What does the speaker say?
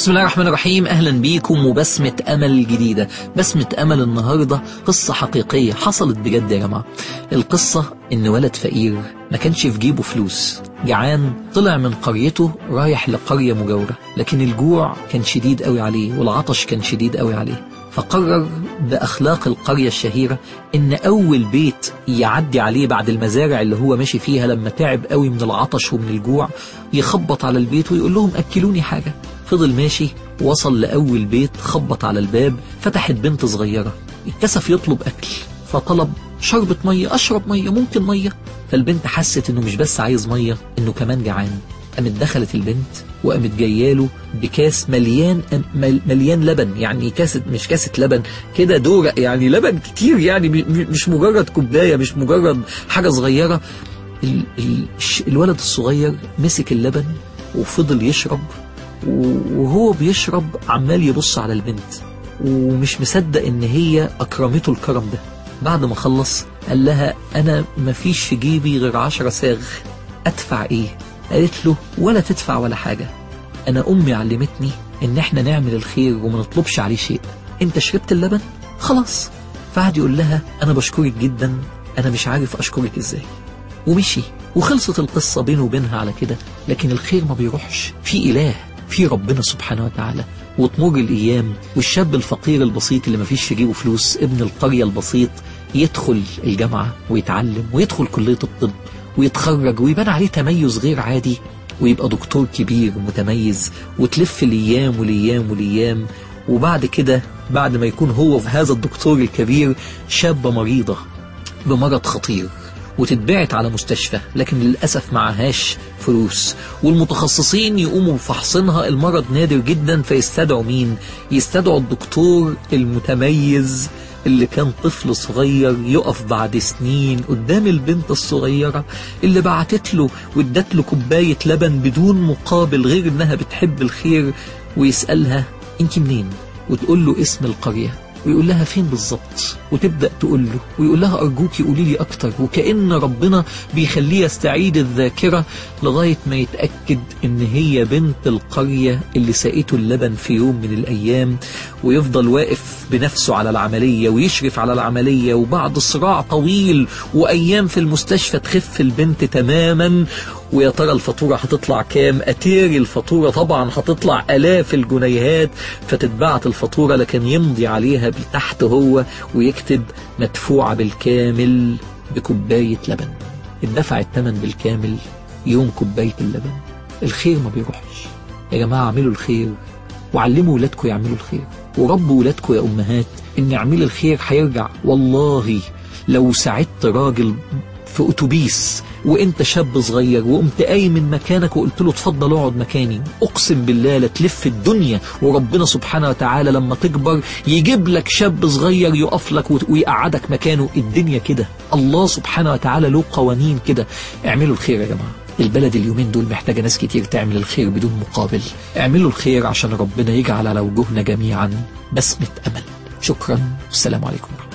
بسم الله الرحمن الرحيم. أهلا بيكم وبسمة أمل جديدة. بسمة أمل النهاردة قصة حقيقية حصلت بجد يا جماعة. القصة إن ولد فقير ما كانش في جيبه فلوس. جعان طلع من قريته رايح لقرية مجاورة. لكن الجوع كان شديد قوي عليه والعطش كان شديد قوي عليه. فقرر بأخلاق القرية الشهيرة إن أول بيت يعدي عليه بعد المزارع اللي هو ماشي فيها لما تعب قوي من العطش ومن الجوع يخبط على البيت ويقول لهم أكلوني حاجة. فضل ماشي وصل لأول بيت خبط على الباب فتحت بنت صغيرة. اتكسف يطلب أكل فطلب شربة مية أشرب مية ممكن مية. فالبنت حست إنه مش بس عايز مية إنه كمان جعان. قامت دخلت البنت وقامت جاياله بكاس مليان مليان لبن يعني كاسة مش كاسة لبن كده دورق يعني لبن كتير يعني مش مجرد كوباية مش مجرد حاجة صغيرة. ال ال الولد الصغير مسك اللبن وفضل يشرب وهو بيشرب عمال يبص على البنت ومش مصدق إن هي أكرمته الكرم ده. بعد ما خلص قال لها أنا مفيش في جيبي غير عشرة ساغ أدفع إيه؟ قالت له ولا تدفع ولا حاجة. أنا أمي علمتني إن إحنا نعمل الخير وما نطلبش عليه شيء. أنت شربت اللبن؟ خلاص. فقعد يقول لها أنا بشكرك جدا. أنا مش عارف أشكرك إزاي. ومشي. وخلصت القصة بينه وبينها على كده. لكن الخير ما بيروحش. في إله في ربنا سبحانه وتعالى. وتمر الأيام والشاب الفقير البسيط اللي ما فيش في جيبه فلوس ابن القرية البسيط يدخل الجامعة ويتعلم ويدخل كلية الطب. ويتخرج ويبان عليه تميز غير عادي ويبقى دكتور كبير متميز وتلف الأيام والأيام والأيام وبعد كده بعد ما يكون هو في هذا الدكتور الكبير شابة مريضة بمرض خطير وتتبعت على مستشفى لكن للأسف معهاش فلوس. والمتخصصين يقوموا بفحصينها المرض نادر جدا فيستدعوا مين؟ يستدعوا الدكتور المتميز اللي كان طفل صغير يقف بعد سنين قدام البنت الصغيرة اللي بعتت له وادت له كوباية لبن بدون مقابل غير إنها بتحب الخير ويسألها انت منين؟ وتقول له اسم القرية. ويقول لها فين بالظبط؟ وتبدأ تقول له ويقول لها أرجوكي قولي لي أكتر. وكأن ربنا بيخليه يستعيد الذاكرة لغاية ما يتأكد إن هي بنت القرية اللي سقيته اللبن في يوم من الأيام ويفضل واقف بنفسه على العملية ويشرف على العملية وبعد صراع طويل وأيام في المستشفى تخف البنت تماما ويا ترى الفاتورة هتطلع كام؟ أتيري الفاتورة طبعا هتطلع ألاف الجنيهات فتتبعت الفاتورة لكن يمضي عليها تحت هو ويكتب مدفوعة بالكامل بكوباية لبن. اتدفع الثمن بالكامل يوم كوباية اللبن. الخير ما بيروحش. يا جماعة اعملوا الخير وعلموا ولادكم يعملوا الخير وربوا ولادكم يا أمهات إن اعمل الخير هيرجع. والله لو ساعدت راجل في أتوبيس وانت شاب صغير وقمت قايم من مكانك وقلت له اتفضل اقعد مكاني. اقسم بالله لا تلف الدنيا. وربنا سبحانه وتعالى لما تكبر يجيب لك شاب صغير يقف لك ويقعدك مكانه. الدنيا كده. الله سبحانه وتعالى له قوانين كده. اعملوا الخير يا جماعة. البلد اليومين دول محتاجة ناس كتير تعمل الخير بدون مقابل. اعملوا الخير عشان ربنا يجعل على وجوهنا جميعا بسمة أمل. شكرا. والسلام عليكم.